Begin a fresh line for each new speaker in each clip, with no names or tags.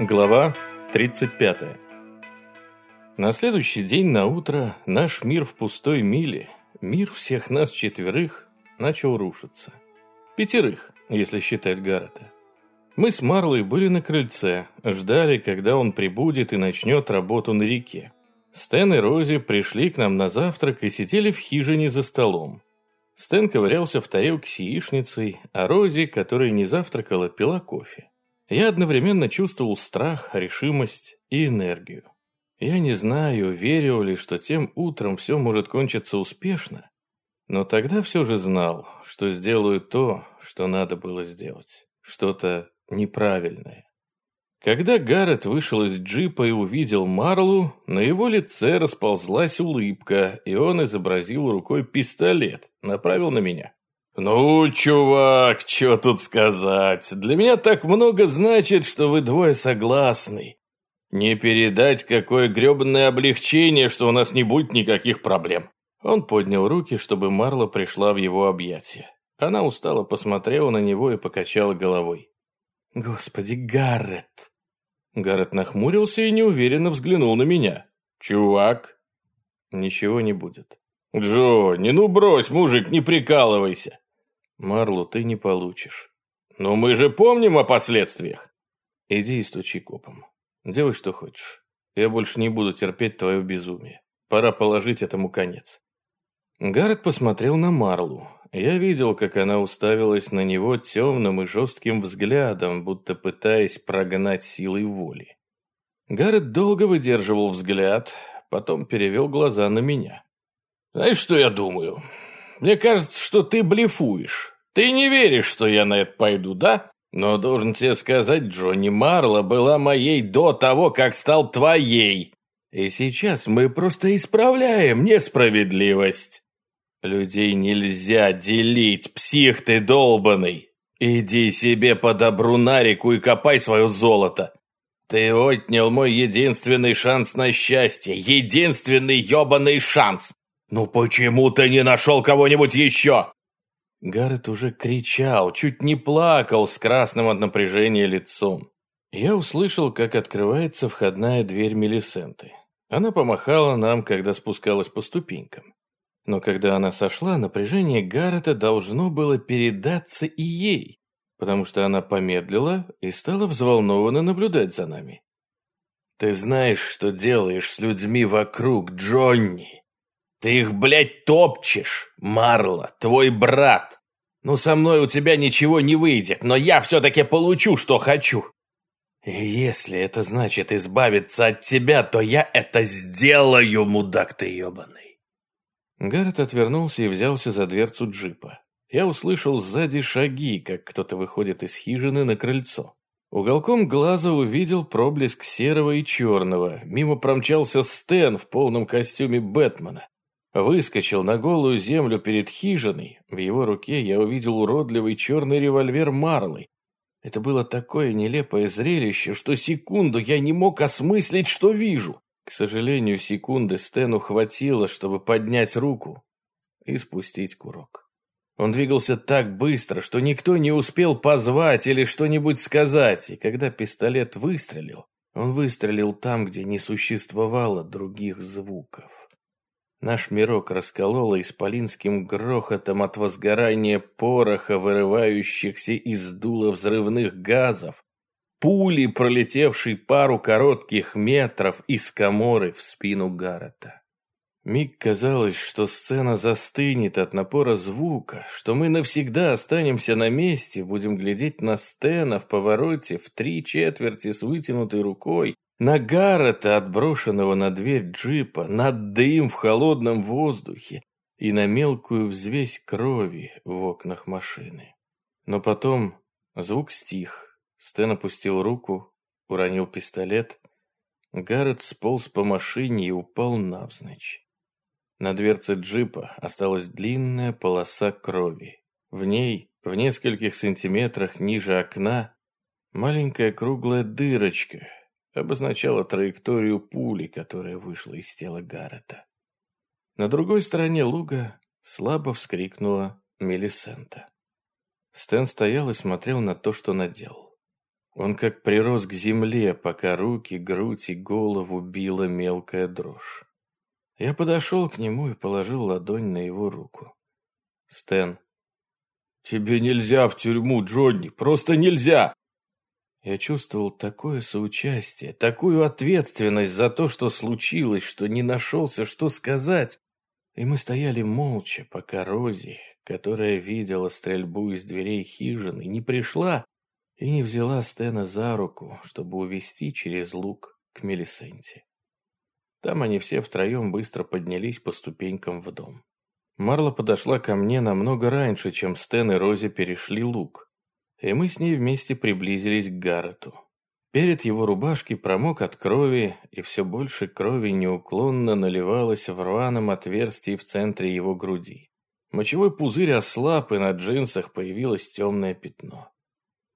Глава 35. На следующий день на утро наш мир в пустой миле, мир всех нас четверых, начал рушиться. Пятерых, если считать Гаррета. Мы с Марлой были на крыльце, ждали, когда он прибудет и начнет работу на реке. Стэн и Рози пришли к нам на завтрак и сидели в хижине за столом. Стэн ковырялся в тарелке с яичницей, а Рози, которая не завтракала, пила кофе. Я одновременно чувствовал страх, решимость и энергию. Я не знаю, верил ли, что тем утром все может кончиться успешно, но тогда все же знал, что сделаю то, что надо было сделать. Что-то неправильное. Когда Гаррет вышел из джипа и увидел Марлу, на его лице расползлась улыбка, и он изобразил рукой пистолет, направил на меня. «Ну, чувак, что тут сказать? Для меня так много значит, что вы двое согласны. Не передать, какое гребанное облегчение, что у нас не будет никаких проблем». Он поднял руки, чтобы Марла пришла в его объятия. Она устало посмотрела на него и покачала головой. «Господи, Гаррет!» Гаррет нахмурился и неуверенно взглянул на меня. «Чувак?» «Ничего не будет». «Джо, не ну брось, мужик, не прикалывайся!» Марлу ты не получишь. Но мы же помним о последствиях. Иди и стучи копом. Делай, что хочешь. Я больше не буду терпеть твое безумие. Пора положить этому конец. Гаррет посмотрел на Марлу. Я видел, как она уставилась на него темным и жестким взглядом, будто пытаясь прогнать силой воли. Гаррет долго выдерживал взгляд, потом перевел глаза на меня. «Знаешь, что я думаю? Мне кажется, что ты блефуешь. Ты не веришь, что я на это пойду, да? Но должен тебе сказать, Джонни Марла была моей до того, как стал твоей. И сейчас мы просто исправляем несправедливость. Людей нельзя делить, псих ты долбанный. Иди себе по добру на реку и копай свое золото. Ты отнял мой единственный шанс на счастье, единственный ебаный шанс. «Ну почему ты не нашел кого-нибудь еще?» Гаррет уже кричал, чуть не плакал с красным от напряжения лицом. Я услышал, как открывается входная дверь Мелисенты. Она помахала нам, когда спускалась по ступенькам. Но когда она сошла, напряжение Гаррета должно было передаться и ей, потому что она помедлила и стала взволнованно наблюдать за нами. «Ты знаешь, что делаешь с людьми вокруг, Джонни!» Ты их, блядь, топчешь, Марла, твой брат. Ну, со мной у тебя ничего не выйдет, но я все-таки получу, что хочу. И если это значит избавиться от тебя, то я это сделаю, мудак ты ебаный. Гаррет отвернулся и взялся за дверцу джипа. Я услышал сзади шаги, как кто-то выходит из хижины на крыльцо. Уголком глаза увидел проблеск серого и черного. Мимо промчался Стэн в полном костюме Бэтмена. Выскочил на голую землю перед хижиной. В его руке я увидел уродливый черный револьвер Марлы. Это было такое нелепое зрелище, что секунду я не мог осмыслить, что вижу. К сожалению, секунды Стэну хватило, чтобы поднять руку и спустить курок. Он двигался так быстро, что никто не успел позвать или что-нибудь сказать, и когда пистолет выстрелил, он выстрелил там, где не существовало других звуков. Наш мирок раскололо исполинским грохотом от возгорания пороха, вырывающихся из дула взрывных газов, пули, пролетевшей пару коротких метров из коморы в спину Гаррета. Миг казалось, что сцена застынет от напора звука, что мы навсегда останемся на месте, будем глядеть на Стена в повороте в три четверти с вытянутой рукой, на Гаррета, отброшенного на дверь джипа, на дым в холодном воздухе и на мелкую взвесь крови в окнах машины. Но потом звук стих. Стэн опустил руку, уронил пистолет. Гаррет сполз по машине и упал навзничь. На дверце джипа осталась длинная полоса крови. В ней, в нескольких сантиметрах ниже окна, маленькая круглая дырочка, обозначала траекторию пули, которая вышла из тела Гаррета. На другой стороне луга слабо вскрикнула Мелисента. Стэн стоял и смотрел на то, что наделал. Он как прирос к земле, пока руки, грудь и голову била мелкая дрожь. Я подошел к нему и положил ладонь на его руку. «Стэн, тебе нельзя в тюрьму, Джонни, просто нельзя!» Я чувствовал такое соучастие, такую ответственность за то, что случилось, что не нашелся, что сказать. И мы стояли молча, пока Рози, которая видела стрельбу из дверей хижины, не пришла и не взяла Стена за руку, чтобы увести через луг к Мелисенте. Там они все втроем быстро поднялись по ступенькам в дом. Марла подошла ко мне намного раньше, чем Стэн и Рози перешли луг, и мы с ней вместе приблизились к Гаррету. Перед его рубашки промок от крови, и все больше крови неуклонно наливалось в рваном отверстии в центре его груди. Мочевой пузырь ослаб, и на джинсах появилось темное пятно.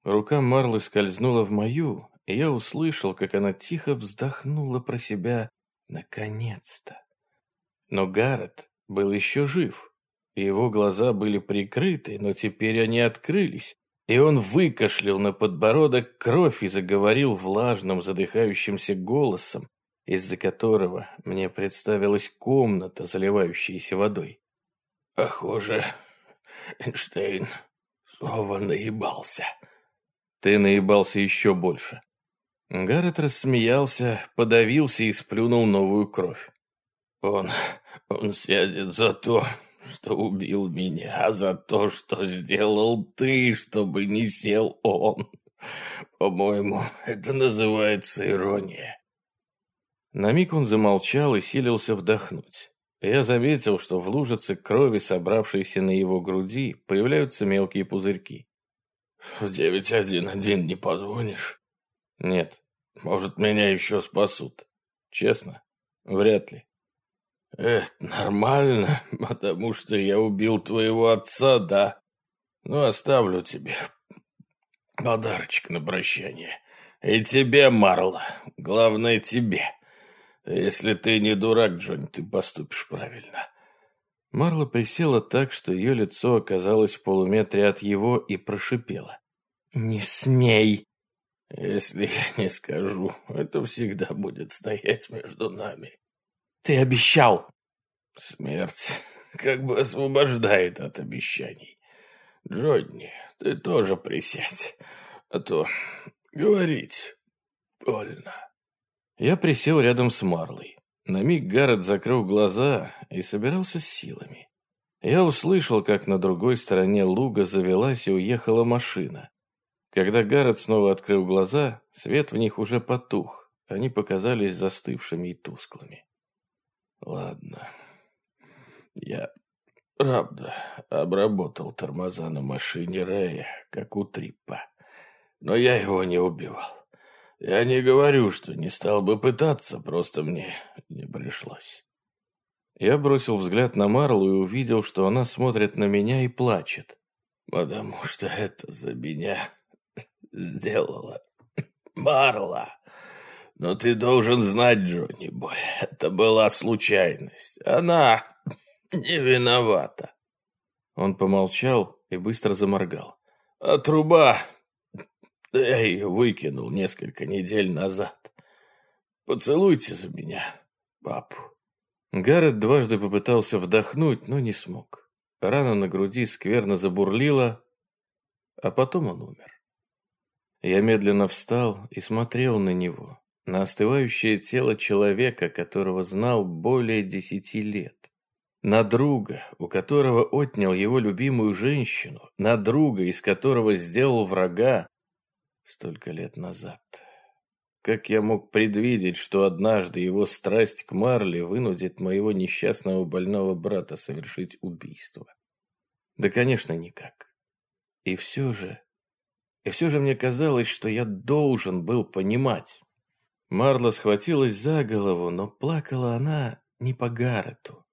Рука Марлы скользнула в мою, и я услышал, как она тихо вздохнула про себя «наконец-то». Но Гаррет был еще жив, и его глаза были прикрыты, но теперь они открылись, и он выкашлял на подбородок кровь и заговорил влажным, задыхающимся голосом, из-за которого мне представилась комната, заливающаяся водой. «Похоже, Эйнштейн снова наебался», ты наебался еще больше. Гаррет рассмеялся, подавился и сплюнул новую кровь. Он, он сядет за то, что убил меня, за то, что сделал ты, чтобы не сел он. По-моему, это называется ирония. На миг он замолчал и силился вдохнуть. Я заметил, что в лужице крови, собравшейся на его груди, появляются мелкие пузырьки. В 911 не позвонишь? Нет. Может, меня еще спасут. Честно? Вряд ли. Это нормально, потому что я убил твоего отца, да? Ну, оставлю тебе подарочек на прощание. И тебе, Марла. Главное, тебе. Если ты не дурак, Джонни, ты поступишь правильно. Марла присела так, что ее лицо оказалось в полуметре от его и прошипела. «Не смей!» «Если я не скажу, это всегда будет стоять между нами». «Ты обещал!» «Смерть как бы освобождает от обещаний. Джонни, ты тоже присядь, а то говорить больно». Я присел рядом с Марлой. На миг Гаррет закрыл глаза и собирался с силами. Я услышал, как на другой стороне луга завелась и уехала машина. Когда Гаррет снова открыл глаза, свет в них уже потух. Они показались застывшими и тусклыми. Ладно. Я, правда, обработал тормоза на машине Рэя, как у Триппа. Но я его не убивал. Я не говорю, что не стал бы пытаться, просто мне не пришлось. Я бросил взгляд на Марлу и увидел, что она смотрит на меня и плачет. Потому что это за меня сделала Марла. Но ты должен знать, Джонни Бой, это была случайность. Она не виновата. Он помолчал и быстро заморгал. А труба я ее выкинул несколько недель назад. Поцелуйте за меня, папу. Гаррет дважды попытался вдохнуть, но не смог. Рана на груди скверно забурлила, а потом он умер. Я медленно встал и смотрел на него, на остывающее тело человека, которого знал более десяти лет. На друга, у которого отнял его любимую женщину, на друга, из которого сделал врага, столько лет назад. Как я мог предвидеть, что однажды его страсть к Марли вынудит моего несчастного больного брата совершить убийство? Да, конечно, никак. И все же... И все же мне казалось, что я должен был понимать. Марла схватилась за голову, но плакала она не по Гаррету.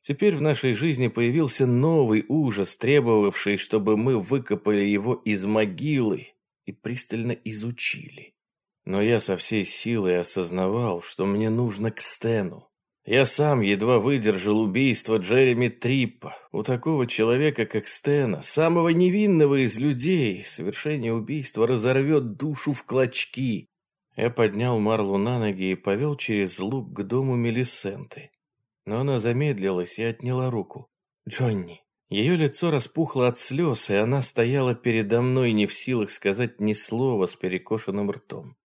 Теперь в нашей жизни появился новый ужас, требовавший, чтобы мы выкопали его из могилы и пристально изучили. Но я со всей силой осознавал, что мне нужно к Стэну. Я сам едва выдержал убийство Джереми Триппа. У такого человека, как Стена, самого невинного из людей, совершение убийства разорвет душу в клочки. Я поднял Марлу на ноги и повел через луг к дому Мелисенты. Но она замедлилась и отняла руку. «Джонни». Ее лицо распухло от слез, и она стояла передо мной не в силах сказать ни слова с перекошенным ртом.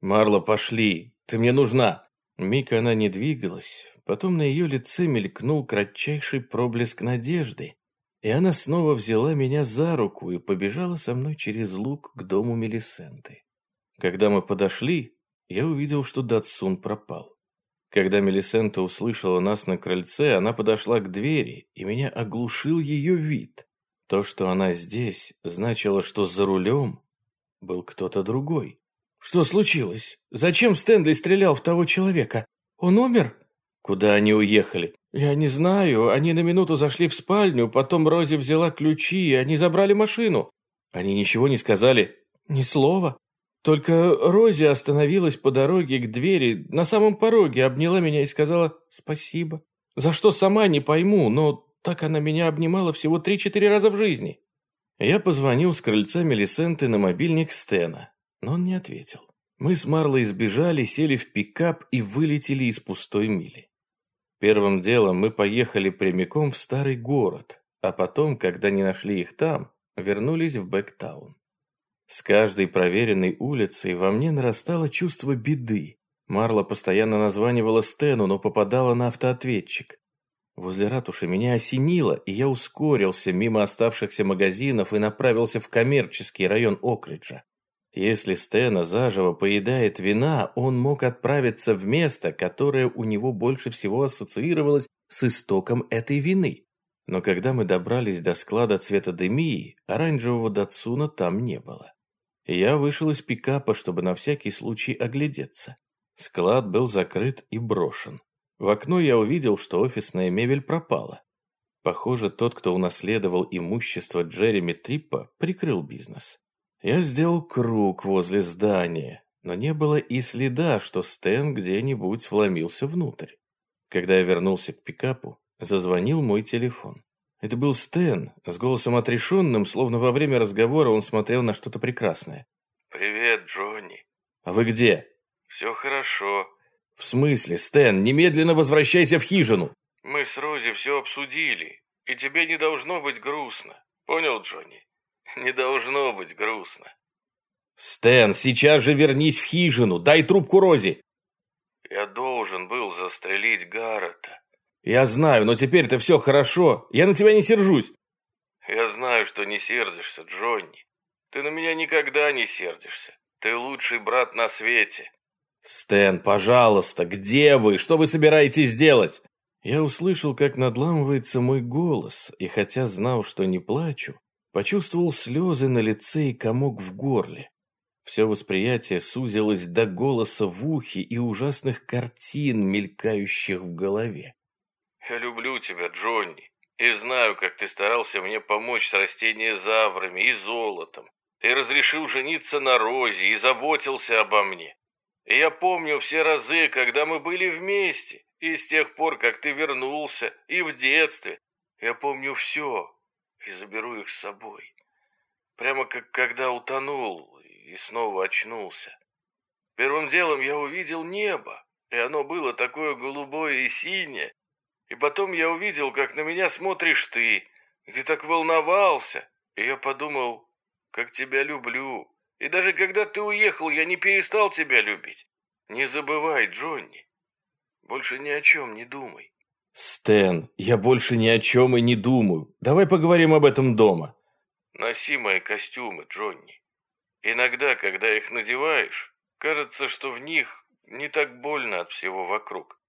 «Марла, пошли! Ты мне нужна!» Миг она не двигалась, потом на ее лице мелькнул кратчайший проблеск надежды, и она снова взяла меня за руку и побежала со мной через луг к дому Мелисенты. Когда мы подошли, я увидел, что Датсун пропал. Когда Мелисента услышала нас на крыльце, она подошла к двери, и меня оглушил ее вид. То, что она здесь, значило, что за рулем был кто-то другой. «Что случилось? Зачем Стэнли стрелял в того человека? Он умер?» «Куда они уехали?» «Я не знаю. Они на минуту зашли в спальню, потом Рози взяла ключи, и они забрали машину». «Они ничего не сказали?» «Ни слова. Только Рози остановилась по дороге к двери, на самом пороге, обняла меня и сказала «спасибо». За что сама не пойму, но так она меня обнимала всего три-четыре раза в жизни. Я позвонил с крыльца Мелисенты на мобильник Стена но он не ответил. Мы с Марлой сбежали, сели в пикап и вылетели из пустой мили. Первым делом мы поехали прямиком в старый город, а потом, когда не нашли их там, вернулись в Бэктаун. С каждой проверенной улицей во мне нарастало чувство беды. Марла постоянно названивала Стэну, но попадала на автоответчик. Возле ратуши меня осенило, и я ускорился мимо оставшихся магазинов и направился в коммерческий район Окриджа. Если Стена заживо поедает вина, он мог отправиться в место, которое у него больше всего ассоциировалось с истоком этой вины. Но когда мы добрались до склада цвета демии, оранжевого датсуна там не было. Я вышел из пикапа, чтобы на всякий случай оглядеться. Склад был закрыт и брошен. В окно я увидел, что офисная мебель пропала. Похоже, тот, кто унаследовал имущество Джереми Триппа, прикрыл бизнес. Я сделал круг возле здания, но не было и следа, что Стэн где-нибудь вломился внутрь. Когда я вернулся к пикапу, зазвонил мой телефон. Это был Стэн, с голосом отрешенным, словно во время разговора он смотрел на что-то прекрасное.
«Привет, Джонни».
«А вы где?»
«Все хорошо».
«В смысле, Стэн, немедленно возвращайся в хижину!»
«Мы с Рози все обсудили, и тебе не должно быть грустно. Понял, Джонни?» Не должно быть грустно.
Стэн, сейчас же вернись в хижину, дай трубку Рози.
Я должен был застрелить Гаррета.
Я знаю, но теперь-то все хорошо. Я на тебя не сержусь.
Я знаю, что не сердишься, Джонни. Ты на меня никогда не сердишься. Ты лучший брат на свете.
Стэн, пожалуйста, где вы? Что вы собираетесь делать? Я услышал, как надламывается мой голос, и хотя знал, что не плачу, Почувствовал слезы на лице и комок в горле. Все восприятие сузилось до голоса в ухе и ужасных картин, мелькающих в голове.
«Я люблю тебя, Джонни, и знаю, как ты старался мне помочь с растениезаврами и золотом. Ты разрешил жениться на Розе и заботился обо мне. И я помню все разы, когда мы были вместе, и с тех пор, как ты вернулся, и в детстве. Я помню все, и заберу их с собой. Прямо как когда утонул и снова очнулся. Первым делом я увидел небо, и оно было такое голубое и синее. И потом я увидел, как на меня смотришь ты, и ты так волновался. И я подумал, как тебя люблю. И даже когда ты уехал, я не перестал тебя любить. Не забывай, Джонни. Больше ни о чем не думай.
«Стэн, я больше ни о чем и не думаю. Давай поговорим об этом дома».
«Носи мои костюмы, Джонни. Иногда, когда их надеваешь, кажется, что в них не так больно от всего вокруг».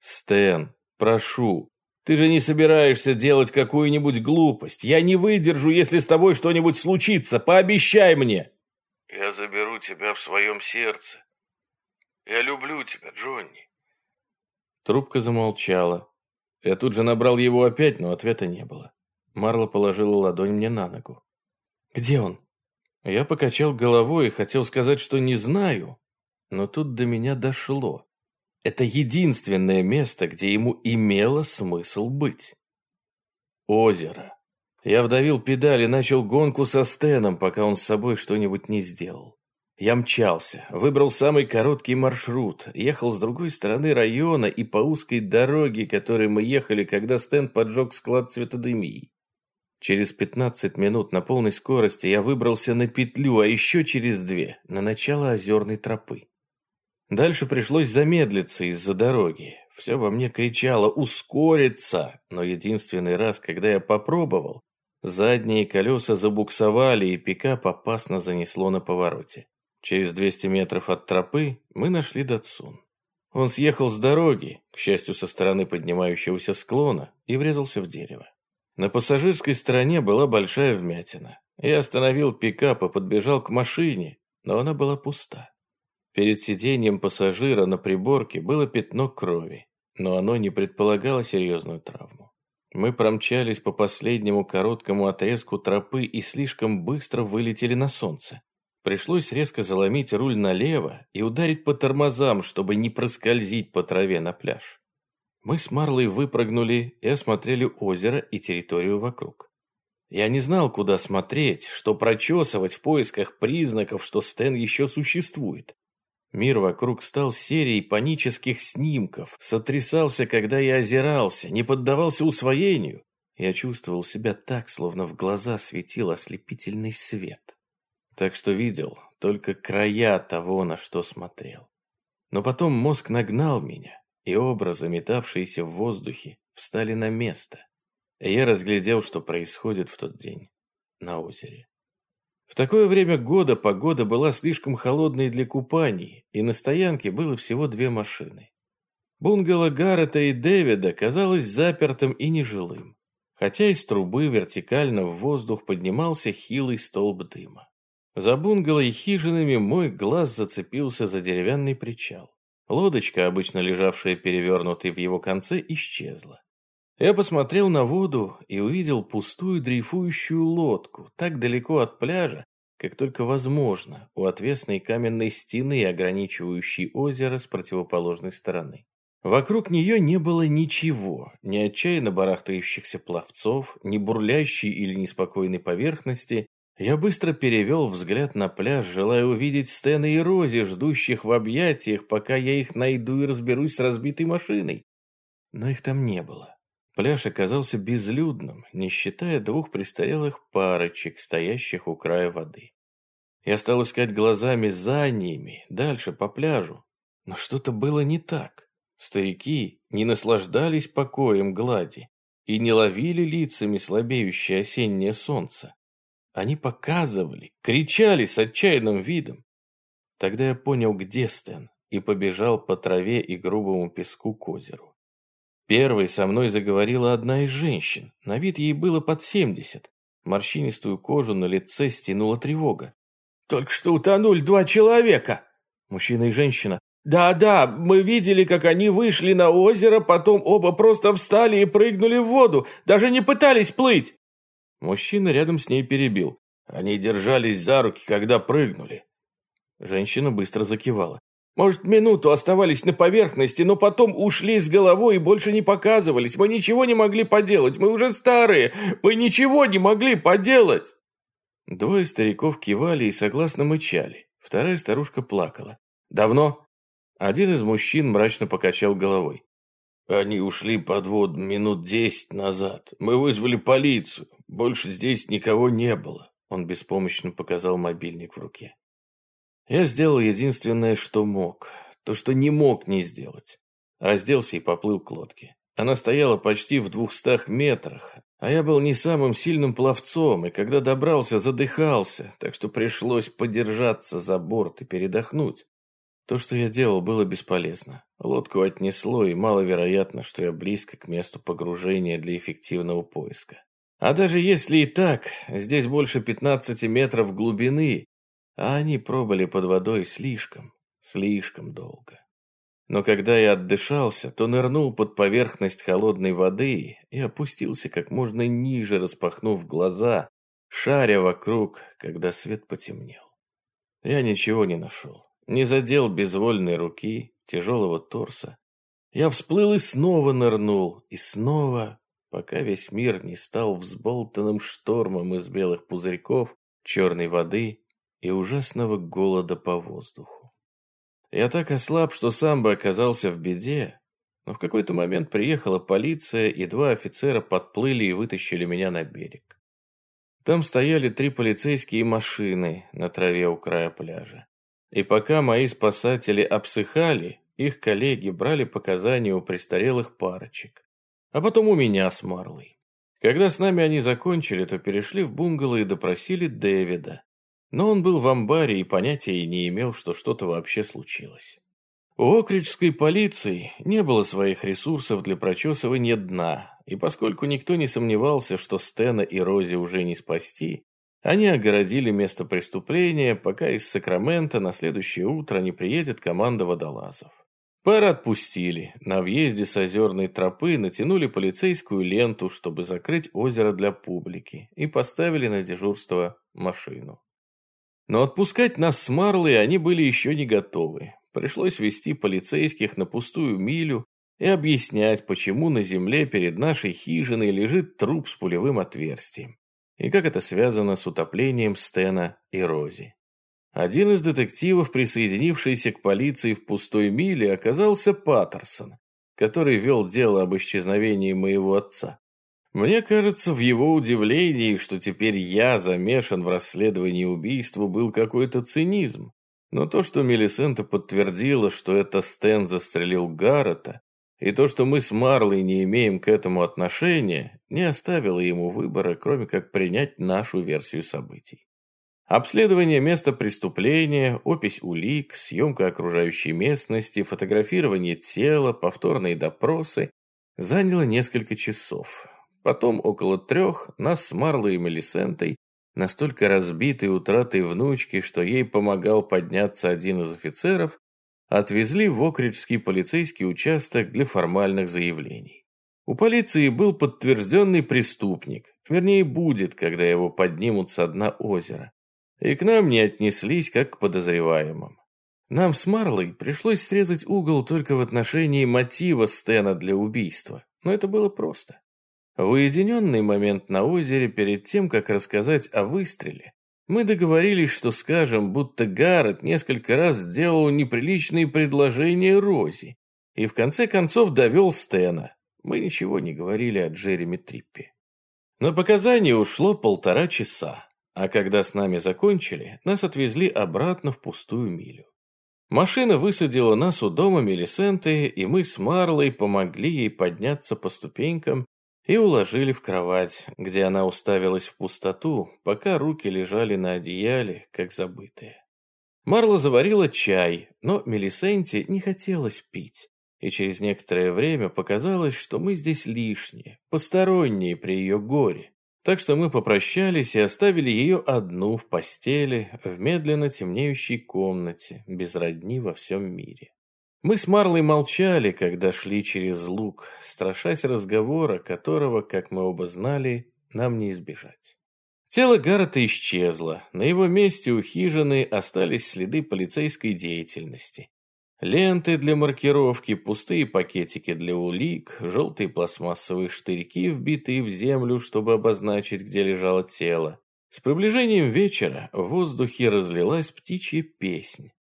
«Стэн, прошу, ты же не собираешься делать какую-нибудь глупость. Я не выдержу, если с тобой что-нибудь случится. Пообещай мне!»
«Я заберу тебя в своем сердце. Я люблю тебя, Джонни».
Трубка замолчала. Я тут же набрал его опять, но ответа не было. Марла положила ладонь мне на ногу. «Где он?» Я покачал головой и хотел сказать, что не знаю, но тут до меня дошло. Это единственное место, где ему имело смысл быть. Озеро. Я вдавил педаль и начал гонку со Стеном, пока он с собой что-нибудь не сделал. Я мчался, выбрал самый короткий маршрут, ехал с другой стороны района и по узкой дороге, которой мы ехали, когда Стэн поджег склад цветодемии. Через 15 минут на полной скорости я выбрался на петлю, а еще через две – на начало озерной тропы. Дальше пришлось замедлиться из-за дороги. Все во мне кричало «ускориться», но единственный раз, когда я попробовал, задние колеса забуксовали и пикап опасно занесло на повороте. Через 200 метров от тропы мы нашли Датсун. Он съехал с дороги, к счастью, со стороны поднимающегося склона, и врезался в дерево. На пассажирской стороне была большая вмятина. Я остановил пикап и подбежал к машине, но она была пуста. Перед сиденьем пассажира на приборке было пятно крови, но оно не предполагало серьезную травму. Мы промчались по последнему короткому отрезку тропы и слишком быстро вылетели на солнце. Пришлось резко заломить руль налево и ударить по тормозам, чтобы не проскользить по траве на пляж. Мы с Марлой выпрыгнули и осмотрели озеро и территорию вокруг. Я не знал, куда смотреть, что прочесывать в поисках признаков, что Стэн еще существует. Мир вокруг стал серией панических снимков, сотрясался, когда я озирался, не поддавался усвоению. Я чувствовал себя так, словно в глаза светил ослепительный свет. Так что видел только края того, на что смотрел. Но потом мозг нагнал меня, и образы, метавшиеся в воздухе, встали на место. И я разглядел, что происходит в тот день на озере. В такое время года погода была слишком холодной для купаний, и на стоянке было всего две машины. Бунгало Гаррета и Дэвида казалось запертым и нежилым, хотя из трубы вертикально в воздух поднимался хилый столб дыма. За бунгало и хижинами мой глаз зацепился за деревянный причал. Лодочка, обычно лежавшая перевернутой в его конце, исчезла. Я посмотрел на воду и увидел пустую дрейфующую лодку, так далеко от пляжа, как только возможно, у отвесной каменной стены, ограничивающей озеро с противоположной стороны. Вокруг нее не было ничего, ни отчаянно барахтающихся пловцов, ни бурлящей или неспокойной поверхности, я быстро перевел взгляд на пляж, желая увидеть Стэна и Рози, ждущих в объятиях, пока я их найду и разберусь с разбитой машиной. Но их там не было. Пляж оказался безлюдным, не считая двух престарелых парочек, стоящих у края воды. Я стал искать глазами за ними, дальше по пляжу. Но что-то было не так. Старики не наслаждались покоем глади и не ловили лицами слабеющее осеннее солнце. Они показывали, кричали с отчаянным видом. Тогда я понял, где Стэн, и побежал по траве и грубому песку к озеру. Первой со мной заговорила одна из женщин. На вид ей было под семьдесят. Морщинистую кожу на лице стянула тревога. «Только что утонули два человека!» Мужчина и женщина. «Да-да, мы видели, как они вышли на озеро, потом оба просто встали и прыгнули в воду, даже не пытались плыть!» Мужчина рядом с ней перебил. Они держались за руки, когда прыгнули. Женщина быстро закивала. Может, минуту оставались на поверхности, но потом ушли с головой и больше не показывались. Мы ничего не могли поделать. Мы уже старые. Мы ничего не могли поделать. Двое стариков кивали и согласно мычали. Вторая старушка плакала. «Давно?» Один из мужчин мрачно покачал головой. «Они ушли под воду минут десять назад. Мы вызвали полицию. Больше здесь никого не было. Он беспомощно показал мобильник в руке. Я сделал единственное, что мог. То, что не мог не сделать. Разделся и поплыл к лодке. Она стояла почти в двухстах метрах, а я был не самым сильным пловцом, и когда добрался, задыхался, так что пришлось подержаться за борт и передохнуть. То, что я делал, было бесполезно. Лодку отнесло, и маловероятно, что я близко к месту погружения для эффективного поиска. А даже если и так, здесь больше 15 метров глубины, а они пробыли под водой слишком, слишком долго. Но когда я отдышался, то нырнул под поверхность холодной воды и опустился как можно ниже, распахнув глаза, шаря вокруг, когда свет потемнел. Я ничего не нашел. Не задел безвольной руки, тяжелого торса. Я всплыл и снова нырнул, и снова, пока весь мир не стал взболтанным штормом из белых пузырьков, черной воды и ужасного голода по воздуху. Я так ослаб, что сам бы оказался в беде, но в какой-то момент приехала полиция, и два офицера подплыли и вытащили меня на берег. Там стояли три полицейские машины на траве у края пляжа. И пока мои спасатели обсыхали, их коллеги брали показания у престарелых парочек. А потом у меня с Марлой. Когда с нами они закончили, то перешли в бунгало и допросили Дэвида. Но он был в амбаре и понятия не имел, что что-то вообще случилось. У окриджской полиции не было своих ресурсов для прочесывания дна, и поскольку никто не сомневался, что Стена и Рози уже не спасти, они огородили место преступления, пока из Сакрамента на следующее утро не приедет команда водолазов. Пар отпустили, на въезде с озерной тропы натянули полицейскую ленту, чтобы закрыть озеро для публики, и поставили на дежурство машину. Но отпускать нас с Марлой они были еще не готовы. Пришлось вести полицейских на пустую милю и объяснять, почему на земле перед нашей хижиной лежит труп с пулевым отверстием, и как это связано с утоплением Стена и Рози. Один из детективов, присоединившийся к полиции в пустой миле, оказался Паттерсон, который вел дело об исчезновении моего отца. Мне кажется, в его удивлении, что теперь я замешан в расследовании убийства, был какой-то цинизм. Но то, что Мелисента подтвердила, что это Стэн застрелил Гаррета, и то, что мы с Марлой не имеем к этому отношения, не оставило ему выбора, кроме как принять нашу версию событий. Обследование места преступления, опись улик, съемка окружающей местности, фотографирование тела, повторные допросы заняло несколько часов. Потом, около трех, нас с Марлой и Мелисентой, настолько разбитой утратой внучки, что ей помогал подняться один из офицеров, отвезли в Окриджский полицейский участок для формальных заявлений. У полиции был подтвержденный преступник, вернее будет, когда его поднимут со дна озера. И к нам не отнеслись как к подозреваемым. Нам с Марлой пришлось срезать угол только в отношении мотива Стена для убийства, но это было просто. В уединенный момент на озере, перед тем, как рассказать о выстреле, мы договорились, что скажем, будто Гаррет несколько раз сделал неприличные предложения Рози и в конце концов довел Стена. Мы ничего не говорили о Джереми Триппе. На показания ушло полтора часа, а когда с нами закончили, нас отвезли обратно в пустую милю. Машина высадила нас у дома Мелисенты, и мы с Марлой помогли ей подняться по ступенькам и уложили в кровать, где она уставилась в пустоту, пока руки лежали на одеяле, как забытые. Марла заварила чай, но Мелисенте не хотелось пить, и через некоторое время показалось, что мы здесь лишние, посторонние при ее горе. Так что мы попрощались и оставили ее одну в постели, в медленно темнеющей комнате, без родни во всем мире. Мы с Марлой молчали, когда шли через луг, страшась разговора, которого, как мы оба знали, нам не избежать. Тело Гаррета исчезло, на его месте у хижины остались следы полицейской деятельности. Ленты для маркировки, пустые пакетики для улик, желтые пластмассовые штырьки, вбитые в землю, чтобы обозначить, где лежало тело. С приближением вечера в воздухе разлилась птичья песнь.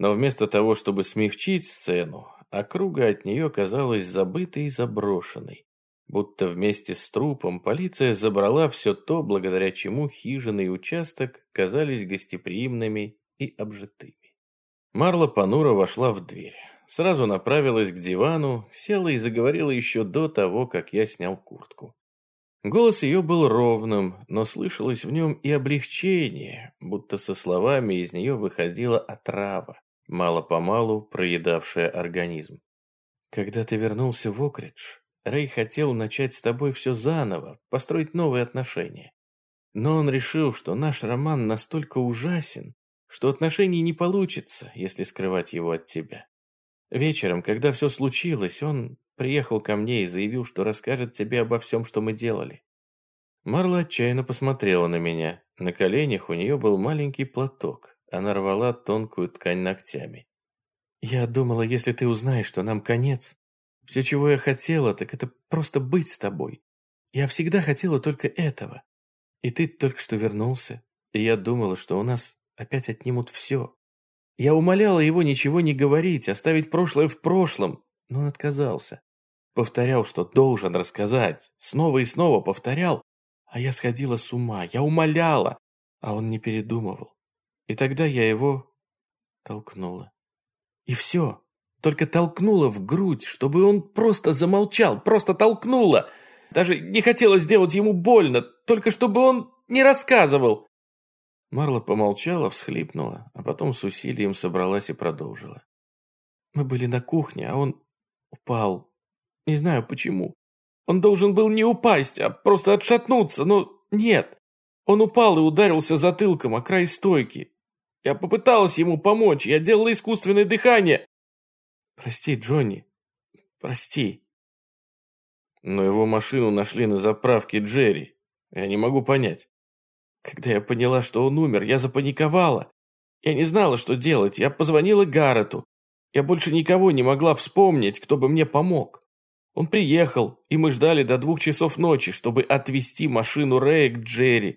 Но вместо того, чтобы смягчить сцену, округа от нее казалась забытой и заброшенной. Будто вместе с трупом полиция забрала все то, благодаря чему хижины и участок казались гостеприимными и обжитыми. Марла понуро вошла в дверь. Сразу направилась к дивану, села и заговорила еще до того, как я снял куртку. Голос ее был ровным, но слышалось в нем и облегчение, будто со словами из нее выходила отрава, мало-помалу проедавшая организм. «Когда ты вернулся в Окридж, Рэй хотел начать с тобой все заново, построить новые отношения. Но он решил, что наш роман настолько ужасен, что отношений не получится, если скрывать его от тебя. Вечером, когда все случилось, он приехал ко мне и заявил, что расскажет тебе обо всем, что мы делали. Марла отчаянно посмотрела на меня. На коленях у нее был маленький платок. Она рвала тонкую ткань ногтями. Я думала, если ты узнаешь, что нам конец, все, чего я хотела, так это просто быть с тобой. Я всегда хотела только этого. И ты только что вернулся, и я думала, что у нас опять отнимут все. Я умоляла его ничего не говорить, оставить прошлое в прошлом, но он отказался. Повторял, что должен рассказать, снова и снова повторял, а я сходила с ума, я умоляла, а он не передумывал. И тогда я его толкнула. И все, только толкнула в грудь, чтобы он просто замолчал, просто толкнула. Даже не хотела сделать ему больно, только чтобы он не рассказывал. Марла помолчала, всхлипнула, а потом с усилием собралась и продолжила. Мы были на кухне, а он упал. Не знаю почему. Он должен был не упасть, а просто отшатнуться, но нет. Он упал и ударился затылком о край стойки. Я попыталась ему помочь, я делала искусственное дыхание. Прости, Джонни, прости. Но его машину нашли на заправке Джерри. Я не могу понять. Когда я поняла, что он умер, я запаниковала. Я не знала, что делать. Я позвонила Гаррету. Я больше никого не могла вспомнить, кто бы мне помог. Он приехал, и мы ждали до двух часов ночи, чтобы отвезти машину Рэя к Джерри,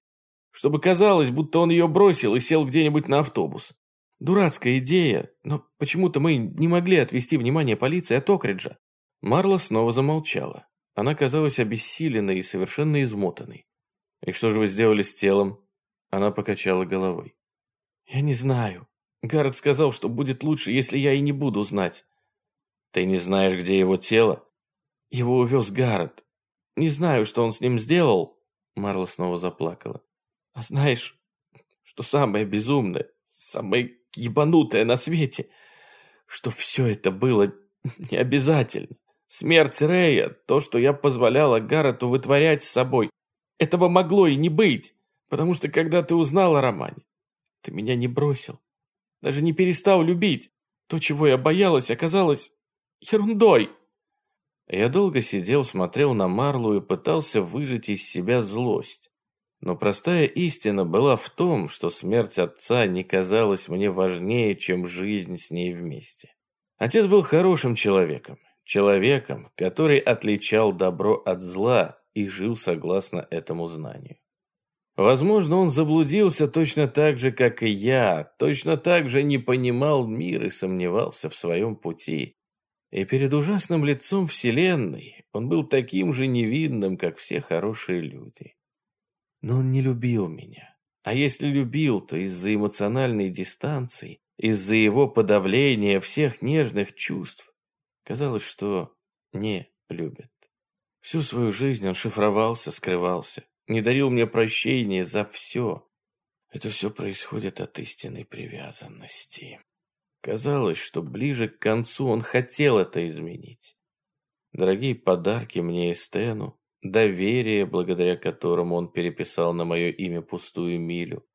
чтобы казалось, будто он ее бросил и сел где-нибудь на автобус. Дурацкая идея, но почему-то мы не могли отвести внимание полиции от Окриджа. Марла снова замолчала. Она казалась обессиленной и совершенно измотанной. «И что же вы сделали с телом?» Она покачала головой. «Я не знаю. Гаррет сказал, что будет лучше, если я и не буду знать». «Ты не знаешь, где его тело?» «Его увез Гаррет. Не знаю, что он с ним сделал». Марла снова заплакала. «А знаешь, что самое безумное, самое ебанутое на свете, что все это было не обязательно. Смерть Рэя, то, что я позволяла Гаррету вытворять с собой, этого могло и не быть, потому что когда ты узнал о романе, ты меня не бросил, даже не перестал любить. То, чего я боялась, оказалось ерундой. Я долго сидел, смотрел на Марлу и пытался выжать из себя злость. Но простая истина была в том, что смерть отца не казалась мне важнее, чем жизнь с ней вместе. Отец был хорошим человеком, человеком, который отличал добро от зла и жил согласно этому знанию. Возможно, он заблудился точно так же, как и я, точно так же не понимал мир и сомневался в своем пути. И перед ужасным лицом Вселенной он был таким же невинным, как все хорошие люди. Но он не любил меня. А если любил, то из-за эмоциональной дистанции, из-за его подавления всех нежных чувств. Казалось, что не любит. Всю свою жизнь он шифровался, скрывался, не дарил мне прощения за все. Это все происходит от истинной привязанности. Казалось, что ближе к концу он хотел это изменить. Дорогие подарки мне и Стэну, доверие, благодаря которому он переписал на мое имя пустую милю,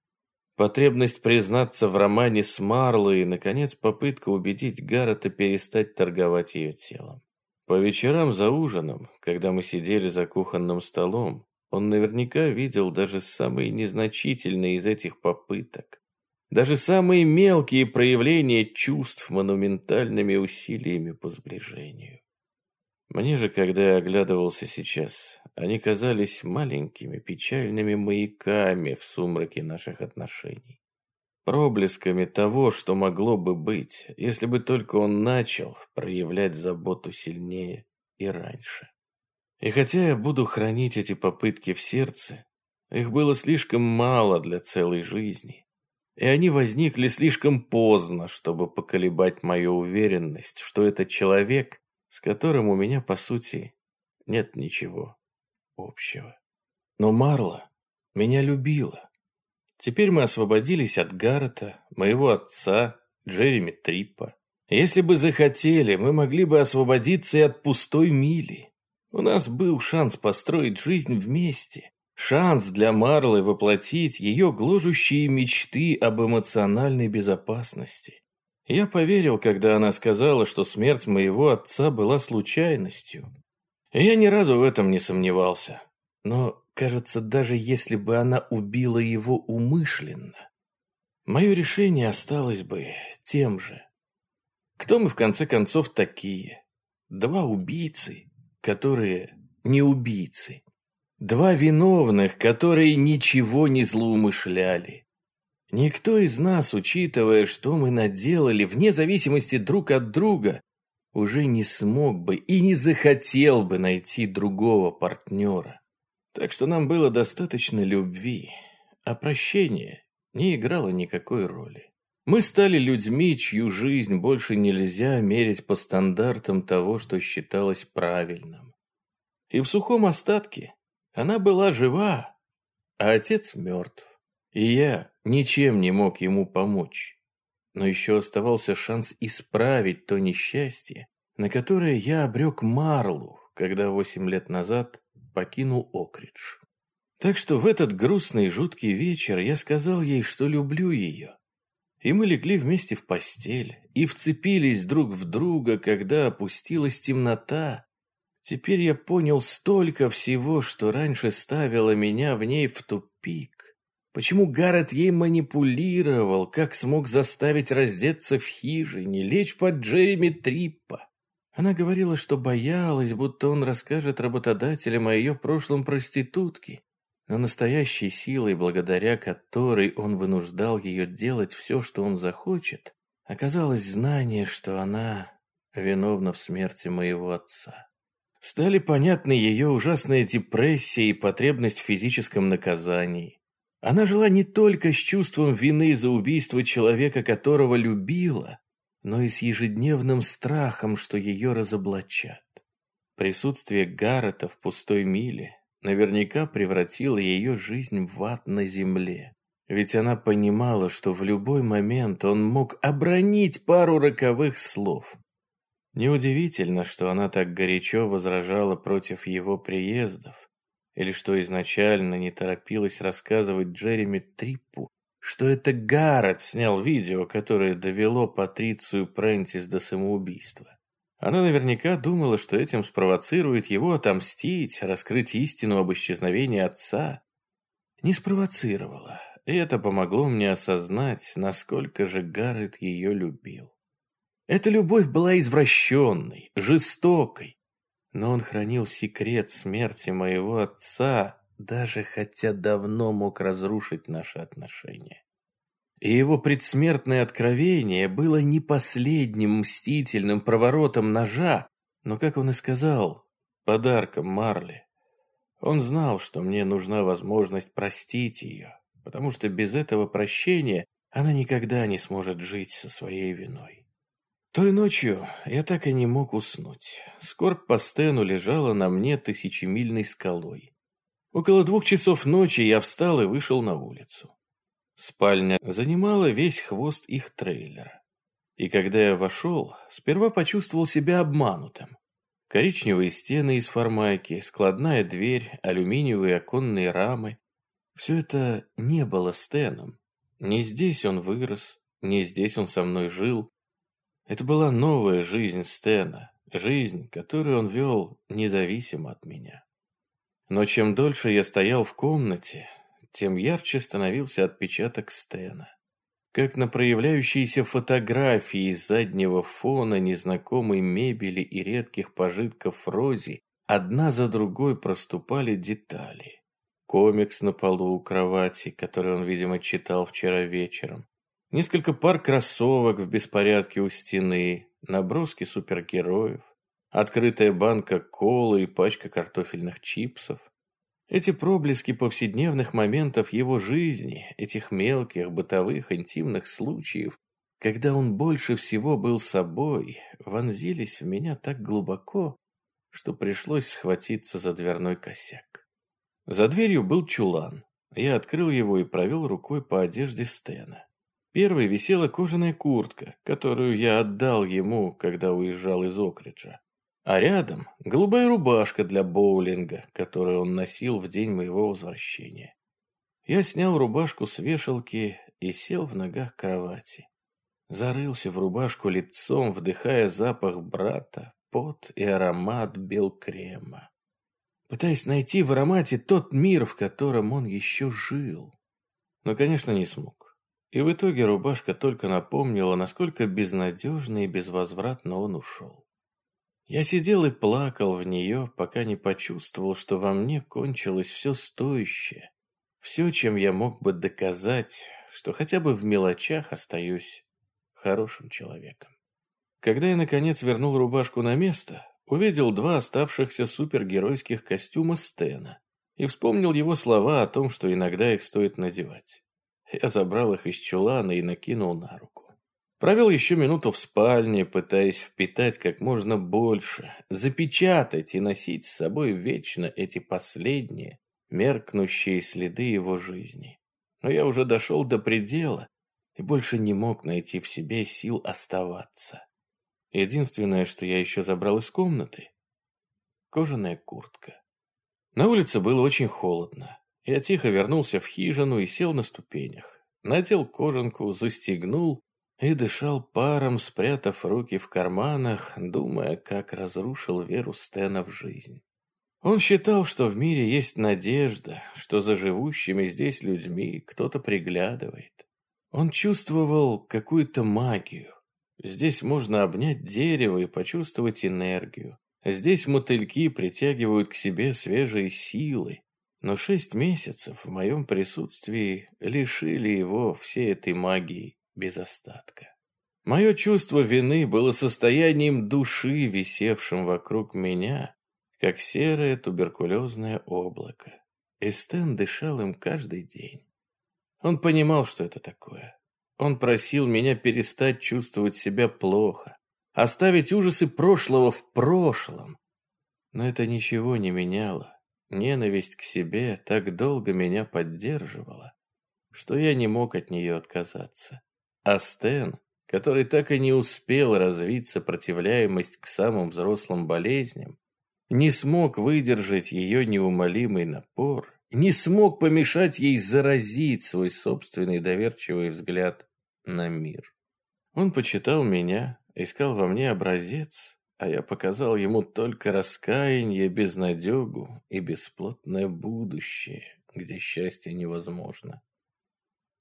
потребность признаться в романе с Марлой и, наконец, попытка убедить Гаррета перестать торговать ее телом. По вечерам за ужином, когда мы сидели за кухонным столом, он наверняка видел даже самые незначительные из этих попыток, даже самые мелкие проявления чувств монументальными усилиями по сближению. Мне же, когда я оглядывался сейчас, они казались маленькими печальными маяками в сумраке наших отношений. Проблесками того, что могло бы быть, если бы только он начал проявлять заботу сильнее и раньше. И хотя я буду хранить эти попытки в сердце, их было слишком мало для целой жизни, и они возникли слишком поздно, чтобы поколебать мою уверенность, что этот человек с которым у меня, по сути, нет ничего общего. Но Марла меня любила. Теперь мы освободились от Гаррета, моего отца, Джереми Триппа. Если бы захотели, мы могли бы освободиться и от пустой мили. У нас был шанс построить жизнь вместе. Шанс для Марлы воплотить ее гложущие мечты об эмоциональной безопасности. Я поверил, когда она сказала, что смерть моего отца была случайностью. я ни разу в этом не сомневался. Но, кажется, даже если бы она убила его умышленно, мое решение осталось бы тем же. Кто мы в конце концов такие? Два убийцы, которые не убийцы. Два виновных, которые ничего не злоумышляли. Никто из нас, учитывая, что мы наделали, вне зависимости друг от друга, уже не смог бы и не захотел бы найти другого партнера. Так что нам было достаточно любви, а прощение не играло никакой роли. Мы стали людьми, чью жизнь больше нельзя мерить по стандартам того, что считалось правильным. И в сухом остатке она была жива, а отец мертв. И я ничем не мог ему помочь. Но еще оставался шанс исправить то несчастье, на которое я обрек Марлу, когда восемь лет назад покинул Окридж. Так что в этот грустный жуткий вечер я сказал ей, что люблю ее. И мы легли вместе в постель и вцепились друг в друга, когда опустилась темнота, Теперь я понял столько всего, что раньше ставило меня в ней в тупик. Почему Гаррет ей манипулировал, как смог заставить раздеться в хижине, лечь под Джереми Триппа. Она говорила, что боялась, будто он расскажет работодателям о ее прошлом проститутке, но настоящей силой, благодаря которой он вынуждал ее делать все, что он захочет, оказалось знание, что она виновна в смерти моего отца. Стали понятны ее ужасная депрессия и потребность в физическом наказании. Она жила не только с чувством вины за убийство человека, которого любила, но и с ежедневным страхом, что ее разоблачат. Присутствие Гаррета в пустой миле наверняка превратило ее жизнь в ад на земле. Ведь она понимала, что в любой момент он мог обронить пару роковых слов. Неудивительно, что она так горячо возражала против его приездов, или что изначально не торопилась рассказывать Джереми Триппу, что это Гаррет снял видео, которое довело Патрицию Прентис до самоубийства. Она наверняка думала, что этим спровоцирует его отомстить, раскрыть истину об исчезновении отца. Не спровоцировала, и это помогло мне осознать, насколько же Гаррет ее любил. Эта любовь была извращенной, жестокой. Но он хранил секрет смерти моего отца, даже хотя давно мог разрушить наши отношения. И его предсмертное откровение было не последним мстительным проворотом ножа, но, как он и сказал, подарком Марли. Он знал, что мне нужна возможность простить ее, потому что без этого прощения она никогда не сможет жить со своей виной. Той ночью я так и не мог уснуть. Скорбь по Стэну лежала на мне тысячемильной скалой. Около двух часов ночи я встал и вышел на улицу. Спальня занимала весь хвост их трейлера. И когда я вошел, сперва почувствовал себя обманутым. Коричневые стены из формайки, складная дверь, алюминиевые оконные рамы. Все это не было Стэном. Не здесь он вырос, не здесь он со мной жил, это была новая жизнь Стена, жизнь, которую он вел независимо от меня. Но чем дольше я стоял в комнате, тем ярче становился отпечаток Стена. Как на проявляющиеся фотографии из заднего фона незнакомой мебели и редких пожитков Рози, одна за другой проступали детали. Комикс на полу у кровати, который он, видимо, читал вчера вечером, Несколько пар кроссовок в беспорядке у стены, наброски супергероев, открытая банка колы и пачка картофельных чипсов. Эти проблески повседневных моментов его жизни, этих мелких бытовых интимных случаев, когда он больше всего был собой, вонзились в меня так глубоко, что пришлось схватиться за дверной косяк. За дверью был чулан. Я открыл его и провел рукой по одежде Стена. Первой висела кожаная куртка, которую я отдал ему, когда уезжал из Окриджа. А рядом голубая рубашка для боулинга, которую он носил в день моего возвращения. Я снял рубашку с вешалки и сел в ногах кровати. Зарылся в рубашку лицом, вдыхая запах брата, пот и аромат белкрема. Пытаясь найти в аромате тот мир, в котором он еще жил. Но, конечно, не смог. И в итоге рубашка только напомнила, насколько безнадежно и безвозвратно он ушел. Я сидел и плакал в нее, пока не почувствовал, что во мне кончилось все стоящее, все, чем я мог бы доказать, что хотя бы в мелочах остаюсь хорошим человеком. Когда я, наконец, вернул рубашку на место, увидел два оставшихся супергеройских костюма Стена и вспомнил его слова о том, что иногда их стоит надевать. Я забрал их из чулана и накинул на руку. Провел еще минуту в спальне, пытаясь впитать как можно больше, запечатать и носить с собой вечно эти последние, меркнущие следы его жизни. Но я уже дошел до предела и больше не мог найти в себе сил оставаться. Единственное, что я еще забрал из комнаты — кожаная куртка. На улице было очень холодно. Я тихо вернулся в хижину и сел на ступенях. Надел кожанку, застегнул и дышал паром, спрятав руки в карманах, думая, как разрушил веру Стена в жизнь. Он считал, что в мире есть надежда, что за живущими здесь людьми кто-то приглядывает. Он чувствовал какую-то магию. Здесь можно обнять дерево и почувствовать энергию. Здесь мотыльки притягивают к себе свежие силы. Но шесть месяцев в моем присутствии лишили его всей этой магии без остатка. Мое чувство вины было состоянием души, висевшим вокруг меня, как серое туберкулезное облако. И Стэн дышал им каждый день. Он понимал, что это такое. Он просил меня перестать чувствовать себя плохо, оставить ужасы прошлого в прошлом. Но это ничего не меняло. Ненависть к себе так долго меня поддерживала, что я не мог от нее отказаться. А Стэн, который так и не успел развить сопротивляемость к самым взрослым болезням, не смог выдержать ее неумолимый напор, не смог помешать ей заразить свой собственный доверчивый взгляд на мир. Он почитал меня, искал во мне образец, а я показал ему только раскаяние, безнадегу и бесплотное будущее, где счастье невозможно.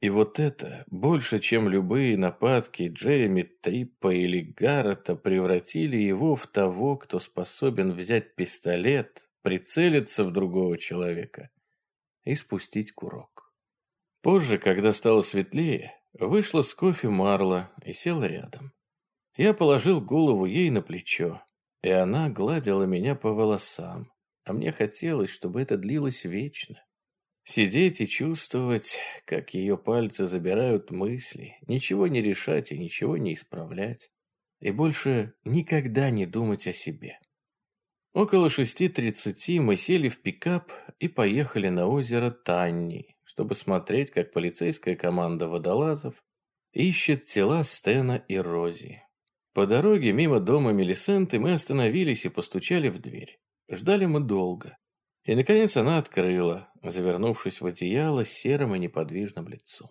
И вот это, больше чем любые нападки Джереми Триппа или Гаррета, превратили его в того, кто способен взять пистолет, прицелиться в другого человека и спустить курок. Позже, когда стало светлее, вышла с кофе Марла и села рядом. Я положил голову ей на плечо, и она гладила меня по волосам, а мне хотелось, чтобы это длилось вечно. Сидеть и чувствовать, как ее пальцы забирают мысли, ничего не решать и ничего не исправлять, и больше никогда не думать о себе. Около шести тридцати мы сели в пикап и поехали на озеро Танни, чтобы смотреть, как полицейская команда водолазов ищет тела Стена и Рози. По дороге мимо дома Мелисенты мы остановились и постучали в дверь. Ждали мы долго. И, наконец, она открыла, завернувшись в одеяло с серым и неподвижным лицом.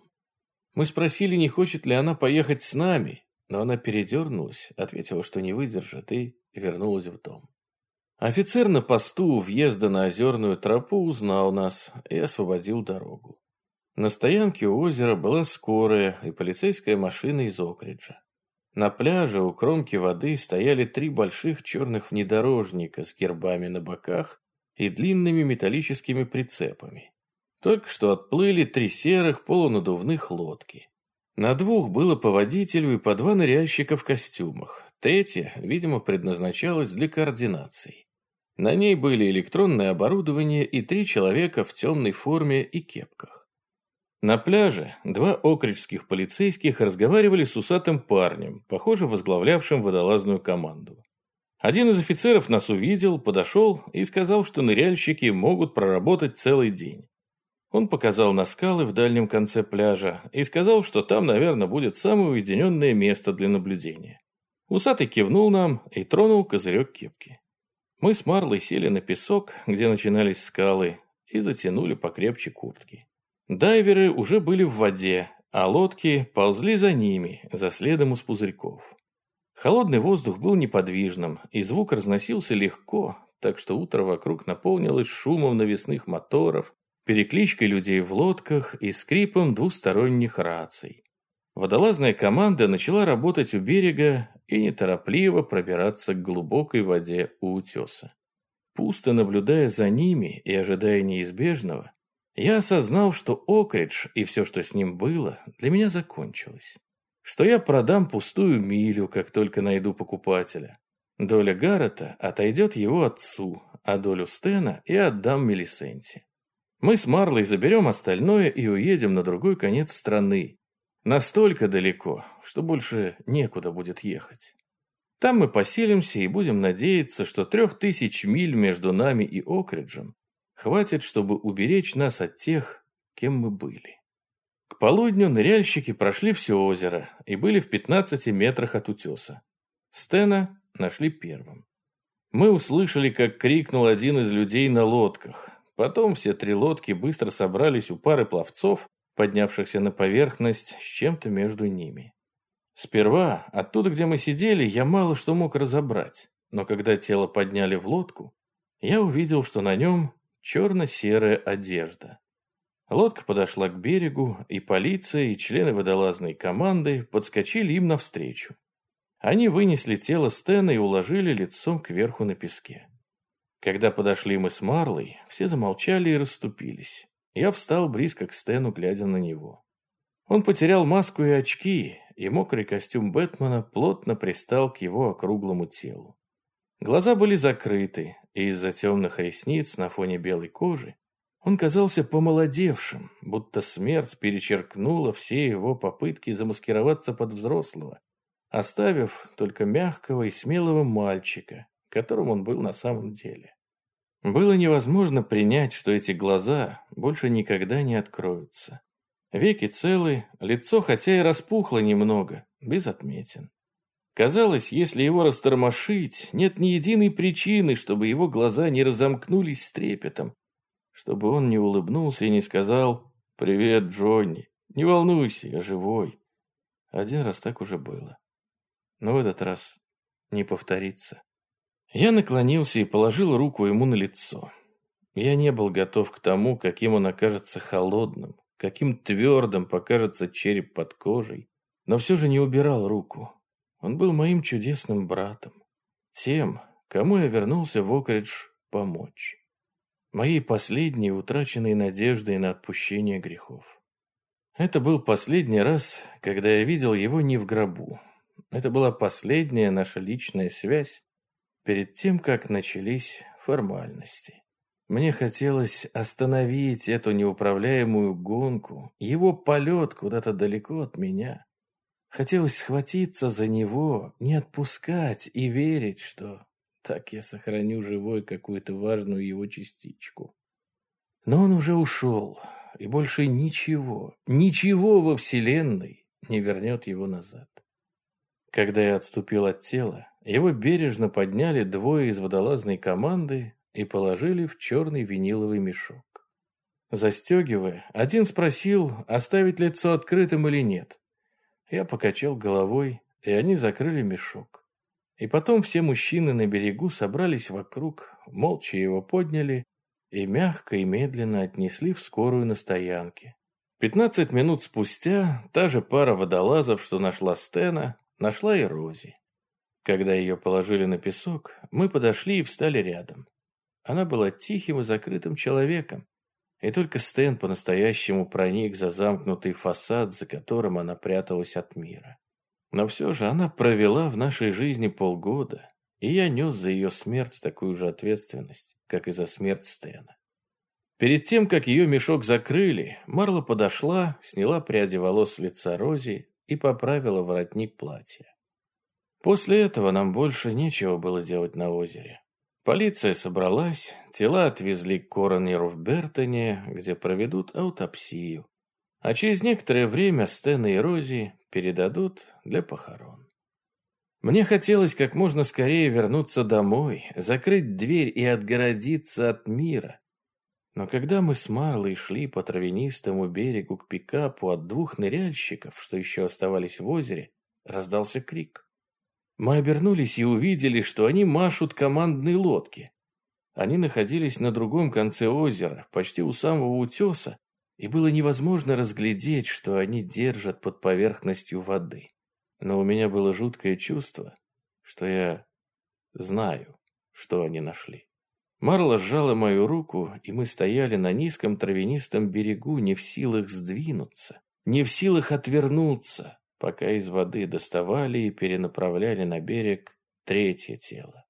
Мы спросили, не хочет ли она поехать с нами, но она передернулась, ответила, что не выдержит, и вернулась в дом. Офицер на посту у въезда на озерную тропу узнал нас и освободил дорогу. На стоянке у озера была скорая и полицейская машина из Окриджа. На пляже у кромки воды стояли три больших черных внедорожника с гербами на боках и длинными металлическими прицепами. Только что отплыли три серых полунадувных лодки. На двух было по водителю и по два ныряльщика в костюмах. Третья, видимо, предназначалась для координации. На ней были электронное оборудование и три человека в темной форме и кепках. На пляже два окриджских полицейских разговаривали с усатым парнем, похоже, возглавлявшим водолазную команду. Один из офицеров нас увидел, подошел и сказал, что ныряльщики могут проработать целый день. Он показал на скалы в дальнем конце пляжа и сказал, что там, наверное, будет самое уединенное место для наблюдения. Усатый кивнул нам и тронул козырек кепки. Мы с Марлой сели на песок, где начинались скалы, и затянули покрепче куртки. Дайверы уже были в воде, а лодки ползли за ними, за следом из пузырьков. Холодный воздух был неподвижным, и звук разносился легко, так что утро вокруг наполнилось шумом навесных моторов, перекличкой людей в лодках и скрипом двусторонних раций. Водолазная команда начала работать у берега и неторопливо пробираться к глубокой воде у утеса. Пусто наблюдая за ними и ожидая неизбежного, я осознал, что Окридж и все, что с ним было, для меня закончилось. Что я продам пустую милю, как только найду покупателя. Доля Гаррета отойдет его отцу, а долю Стена я отдам Мелисенте. Мы с Марлой заберем остальное и уедем на другой конец страны. Настолько далеко, что больше некуда будет ехать. Там мы поселимся и будем надеяться, что трех тысяч миль между нами и Окриджем хватит, чтобы уберечь нас от тех, кем мы были. К полудню ныряльщики прошли все озеро и были в 15 метрах от утеса. Стена нашли первым. Мы услышали, как крикнул один из людей на лодках. Потом все три лодки быстро собрались у пары пловцов, поднявшихся на поверхность с чем-то между ними. Сперва, оттуда, где мы сидели, я мало что мог разобрать, но когда тело подняли в лодку, я увидел, что на нем черно-серая одежда. Лодка подошла к берегу, и полиция, и члены водолазной команды подскочили им навстречу. Они вынесли тело Стэна и уложили лицом кверху на песке. Когда подошли мы с Марлой, все замолчали и расступились. Я встал близко к Стэну, глядя на него. Он потерял маску и очки, и мокрый костюм Бэтмена плотно пристал к его округлому телу. Глаза были закрыты, и из-за темных ресниц на фоне белой кожи он казался помолодевшим, будто смерть перечеркнула все его попытки замаскироваться под взрослого, оставив только мягкого и смелого мальчика, которым он был на самом деле. Было невозможно принять, что эти глаза больше никогда не откроются. Веки целы, лицо хотя и распухло немного, без отметин. Казалось, если его растормошить, нет ни единой причины, чтобы его глаза не разомкнулись с трепетом, чтобы он не улыбнулся и не сказал «Привет, Джонни, не волнуйся, я живой». Один раз так уже было. Но в этот раз не повторится. Я наклонился и положил руку ему на лицо. Я не был готов к тому, каким он окажется холодным, каким твердым покажется череп под кожей, но все же не убирал руку. Он был моим чудесным братом, тем, кому я вернулся в Окридж помочь, моей последней утраченной надеждой на отпущение грехов. Это был последний раз, когда я видел его не в гробу. Это была последняя наша личная связь перед тем, как начались формальности. Мне хотелось остановить эту неуправляемую гонку, его полет куда-то далеко от меня. Хотелось схватиться за него, не отпускать и верить, что так я сохраню живой какую-то важную его частичку. Но он уже ушел, и больше ничего, ничего во Вселенной не вернет его назад. Когда я отступил от тела, его бережно подняли двое из водолазной команды и положили в черный виниловый мешок. Застегивая, один спросил, оставить лицо открытым или нет. Я покачал головой, и они закрыли мешок. И потом все мужчины на берегу собрались вокруг, молча его подняли и мягко и медленно отнесли в скорую на стоянке. Пятнадцать минут спустя та же пара водолазов, что нашла Стена, нашла и Рози. Когда ее положили на песок, мы подошли и встали рядом. Она была тихим и закрытым человеком, и только Стэн по-настоящему проник за замкнутый фасад, за которым она пряталась от мира. Но все же она провела в нашей жизни полгода, и я нес за ее смерть такую же ответственность, как и за смерть Стэна. Перед тем, как ее мешок закрыли, Марла подошла, сняла пряди волос с лица Рози и поправила воротник платья. После этого нам больше нечего было делать на озере. Полиция собралась, тела отвезли к коронеру в Бертоне, где проведут аутопсию. А через некоторое время Стэна и Рози передадут для похорон. Мне хотелось как можно скорее вернуться домой, закрыть дверь и отгородиться от мира. Но когда мы с Марлой шли по травянистому берегу к пикапу от двух ныряльщиков, что еще оставались в озере, раздался крик. Мы обернулись и увидели, что они машут командной лодки. Они находились на другом конце озера, почти у самого утеса, и было невозможно разглядеть, что они держат под поверхностью воды. Но у меня было жуткое чувство, что я знаю, что они нашли. Марла сжала мою руку, и мы стояли на низком травянистом берегу, не в силах сдвинуться, не в силах отвернуться, пока из воды доставали и перенаправляли на берег третье тело.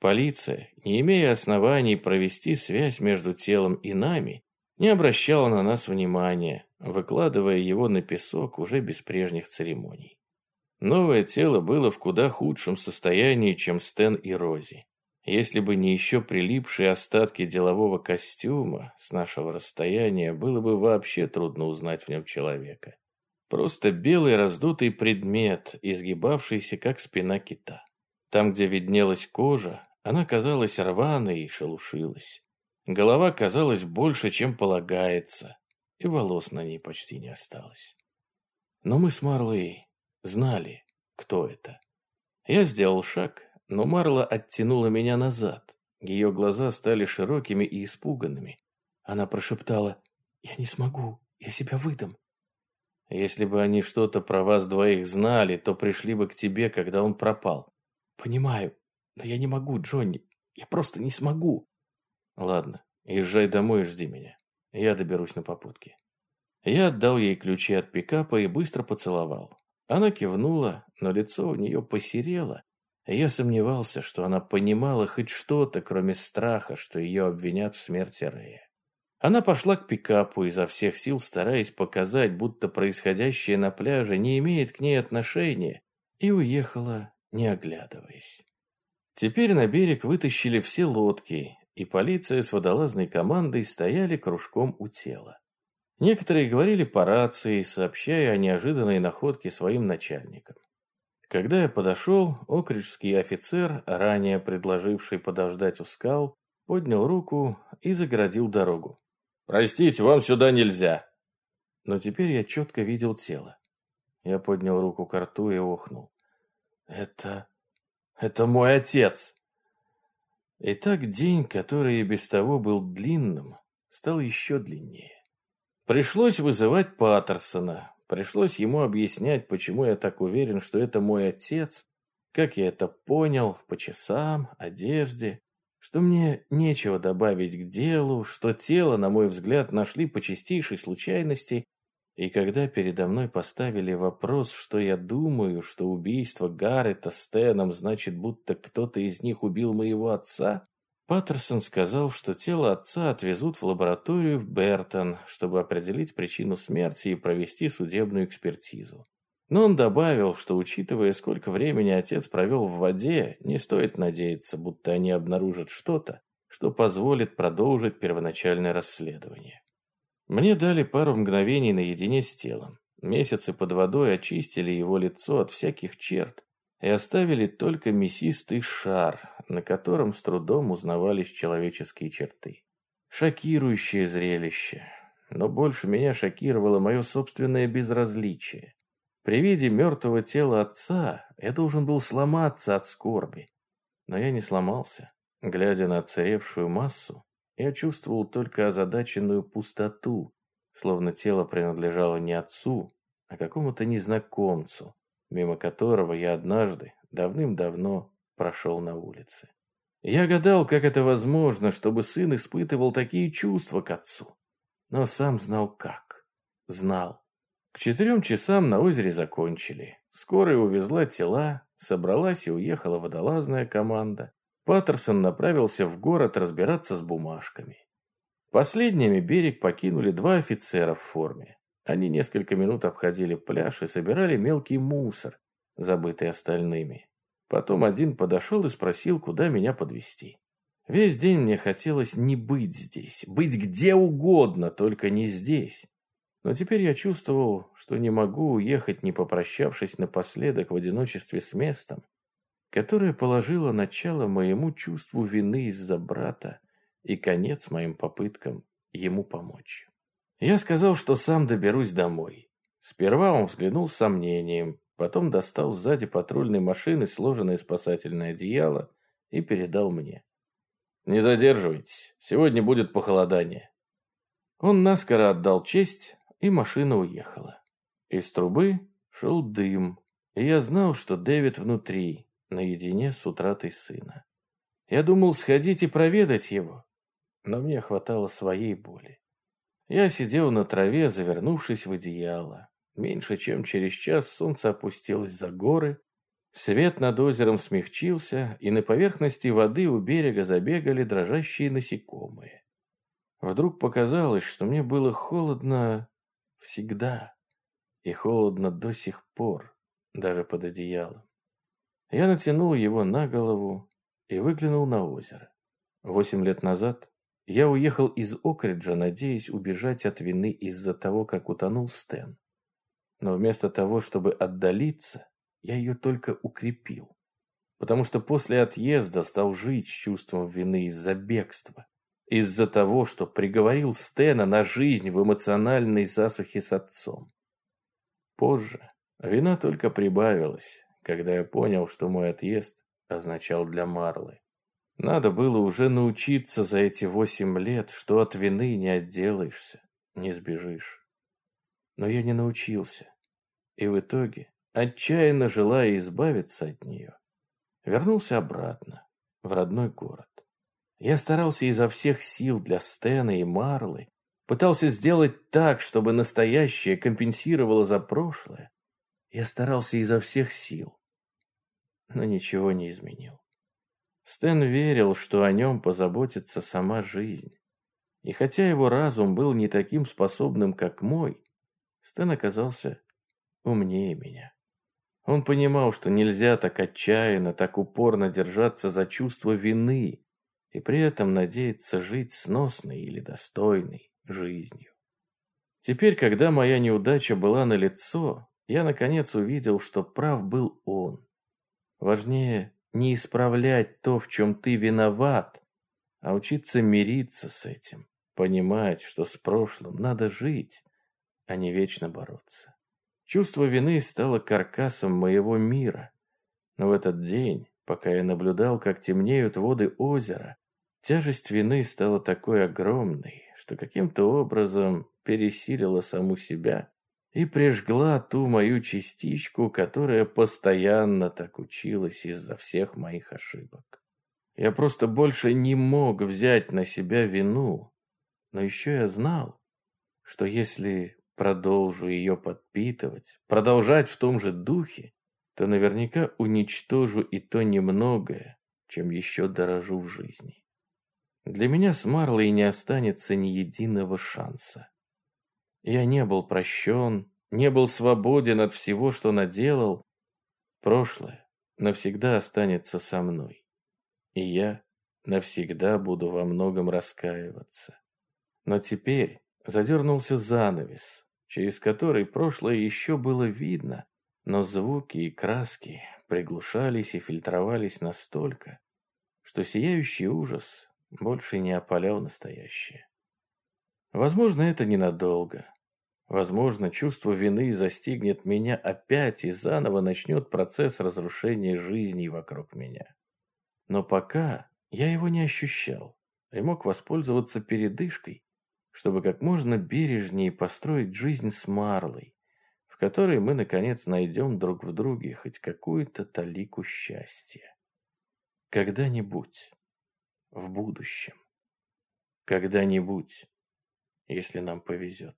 Полиция, не имея оснований провести связь между телом и нами, не обращала на нас внимания, выкладывая его на песок уже без прежних церемоний. Новое тело было в куда худшем состоянии, чем Стэн и Рози. Если бы не еще прилипшие остатки делового костюма, с нашего расстояния было бы вообще трудно узнать в нем человека. Просто белый раздутый предмет, изгибавшийся как спина кита. Там, где виднелась кожа, она казалась рваной и шелушилась. Голова казалась больше, чем полагается, и волос на ней почти не осталось. Но мы с Марлой знали, кто это. Я сделал шаг, но Марла оттянула меня назад. Ее глаза стали широкими и испуганными. Она прошептала, «Я не смогу, я себя выдам». Если бы они что-то про вас двоих знали, то пришли бы к тебе, когда он пропал. Понимаю, но я не могу, Джонни. Я просто не смогу. Ладно, езжай домой и жди меня. Я доберусь на попутке. Я отдал ей ключи от пикапа и быстро поцеловал. Она кивнула, но лицо у нее посерело, я сомневался, что она понимала хоть что-то, кроме страха, что ее обвинят в смерти Рэя. Она пошла к пикапу, изо всех сил стараясь показать, будто происходящее на пляже не имеет к ней отношения, и уехала, не оглядываясь. Теперь на берег вытащили все лодки, и полиция с водолазной командой стояли кружком у тела. Некоторые говорили по рации, сообщая о неожиданной находке своим начальникам. Когда я подошел, окриджский офицер, ранее предложивший подождать у скал, поднял руку и загородил дорогу. «Простите, вам сюда нельзя!» Но теперь я четко видел тело. Я поднял руку к рту и охнул. «Это... это мой отец!» Итак, день, который и без того был длинным, стал еще длиннее. Пришлось вызывать Паттерсона. Пришлось ему объяснять, почему я так уверен, что это мой отец, как я это понял, по часам, одежде, что мне нечего добавить к делу, что тело, на мой взгляд, нашли по чистейшей случайности, и когда передо мной поставили вопрос, что я думаю, что убийство Гаррета Стэном значит, будто кто-то из них убил моего отца, Паттерсон сказал, что тело отца отвезут в лабораторию в Бертон, чтобы определить причину смерти и провести судебную экспертизу. Но он добавил, что, учитывая, сколько времени отец провел в воде, не стоит надеяться, будто они обнаружат что-то, что позволит продолжить первоначальное расследование. Мне дали пару мгновений наедине с телом. Месяцы под водой очистили его лицо от всяких черт, и оставили только мясистый шар, на котором с трудом узнавались человеческие черты. Шокирующее зрелище, но больше меня шокировало мое собственное безразличие. При виде мертвого тела отца я должен был сломаться от скорби, но я не сломался. Глядя на отсыревшую массу, я чувствовал только озадаченную пустоту, словно тело принадлежало не отцу, а какому-то незнакомцу, мимо которого я однажды, давным-давно, прошел на улице. Я гадал, как это возможно, чтобы сын испытывал такие чувства к отцу. Но сам знал как. Знал. К четырем часам на озере закончили. Скорая увезла тела, собралась и уехала водолазная команда. Паттерсон направился в город разбираться с бумажками. Последними берег покинули два офицера в форме. Они несколько минут обходили пляж и собирали мелкий мусор, забытый остальными. Потом один подошел и спросил, куда меня подвести. Весь день мне хотелось не быть здесь, быть где угодно, только не здесь. Но теперь я чувствовал, что не могу уехать, не попрощавшись напоследок в одиночестве с местом, которое положило начало моему чувству вины из-за брата и конец моим попыткам ему помочь. Я сказал, что сам доберусь домой. Сперва он взглянул с сомнением, потом достал сзади патрульной машины сложенное спасательное одеяло и передал мне. «Не задерживайтесь, сегодня будет похолодание». Он наскоро отдал честь, и машина уехала. Из трубы шел дым, и я знал, что Дэвид внутри, наедине с утратой сына. Я думал сходить и проведать его, но мне хватало своей боли. Я сидел на траве, завернувшись в одеяло. Меньше чем через час солнце опустилось за горы, свет над озером смягчился, и на поверхности воды у берега забегали дрожащие насекомые. Вдруг показалось, что мне было холодно всегда, и холодно до сих пор, даже под одеялом. Я натянул его на голову и выглянул на озеро. Восемь лет назад я уехал из Окриджа, надеясь убежать от вины из-за того, как утонул Стэн. Но вместо того, чтобы отдалиться, я ее только укрепил. Потому что после отъезда стал жить с чувством вины из-за бегства. Из-за того, что приговорил Стэна на жизнь в эмоциональной засухе с отцом. Позже вина только прибавилась, когда я понял, что мой отъезд означал для Марлы. Надо было уже научиться за эти восемь лет, что от вины не отделаешься, не сбежишь. Но я не научился. И в итоге, отчаянно желая избавиться от нее, вернулся обратно, в родной город. Я старался изо всех сил для Стена и Марлы, пытался сделать так, чтобы настоящее компенсировало за прошлое. Я старался изо всех сил, но ничего не изменил. Стэн верил, что о нем позаботится сама жизнь. И хотя его разум был не таким способным, как мой, Стэн оказался умнее меня. Он понимал, что нельзя так отчаянно, так упорно держаться за чувство вины и при этом надеяться жить сносной или достойной жизнью. Теперь, когда моя неудача была налицо, я наконец увидел, что прав был он. Важнее не исправлять то, в чем ты виноват, а учиться мириться с этим, понимать, что с прошлым надо жить, а не вечно бороться. Чувство вины стало каркасом моего мира, но в этот день, пока я наблюдал, как темнеют воды озера, тяжесть вины стала такой огромной, что каким-то образом пересилила саму себя и прижгла ту мою частичку, которая постоянно так училась из-за всех моих ошибок. Я просто больше не мог взять на себя вину, но еще я знал, что если продолжу ее подпитывать, продолжать в том же духе, то наверняка уничтожу и то немногое, чем еще дорожу в жизни. Для меня с Марлой не останется ни единого шанса. Я не был прощен, не был свободен от всего, что наделал. Прошлое навсегда останется со мной. И я навсегда буду во многом раскаиваться. Но теперь задернулся занавес, через который прошлое еще было видно, но звуки и краски приглушались и фильтровались настолько, что сияющий ужас больше не опалял настоящее. Возможно, это ненадолго. Возможно, чувство вины застигнет меня опять и заново начнет процесс разрушения жизни вокруг меня. Но пока я его не ощущал и мог воспользоваться передышкой, чтобы как можно бережнее построить жизнь с Марлой, в которой мы, наконец, найдем друг в друге хоть какую-то талику счастья. Когда-нибудь, в будущем, когда-нибудь если нам повезет.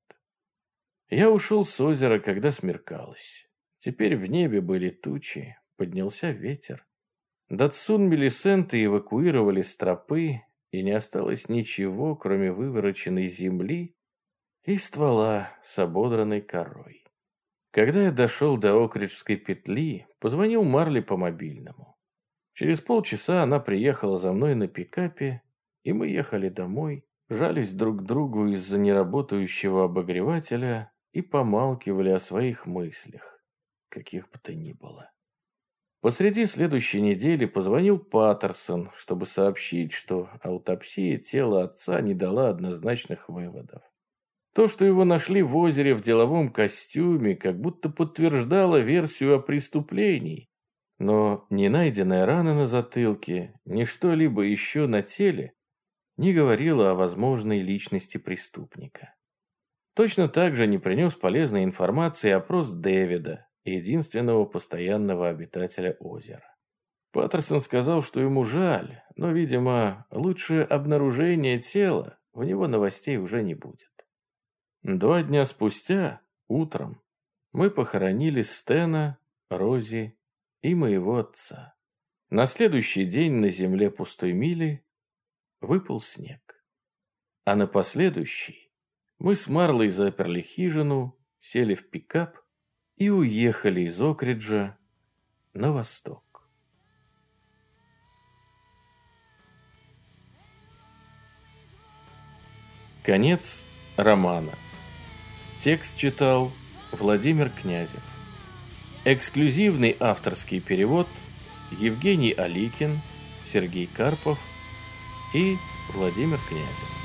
Я ушел с озера, когда смеркалось. Теперь в небе были тучи, поднялся ветер. Датсун Мелисенты эвакуировали с тропы, и не осталось ничего, кроме вывороченной земли и ствола с ободранной корой. Когда я дошел до Окриджской петли, позвонил Марли по мобильному. Через полчаса она приехала за мной на пикапе, и мы ехали домой, жались друг к другу из-за неработающего обогревателя и помалкивали о своих мыслях, каких бы то ни было. Посреди следующей недели позвонил Паттерсон, чтобы сообщить, что аутопсия тела отца не дала однозначных выводов. То, что его нашли в озере в деловом костюме, как будто подтверждало версию о преступлении, но ни найденная рана на затылке, ни что-либо еще на теле не говорила о возможной личности преступника. Точно так же не принес полезной информации опрос Дэвида, единственного постоянного обитателя озера. Паттерсон сказал, что ему жаль, но, видимо, лучше обнаружение тела у него новостей уже не будет. Два дня спустя, утром, мы похоронили Стена, Рози и моего отца. На следующий день на земле пустой мили выпал снег. А на последующий мы с Марлой заперли хижину, сели в пикап и уехали из Окриджа на восток. Конец романа. Текст читал Владимир Князев. Эксклюзивный авторский перевод Евгений Аликин, Сергей Карпов и Владимир Князев.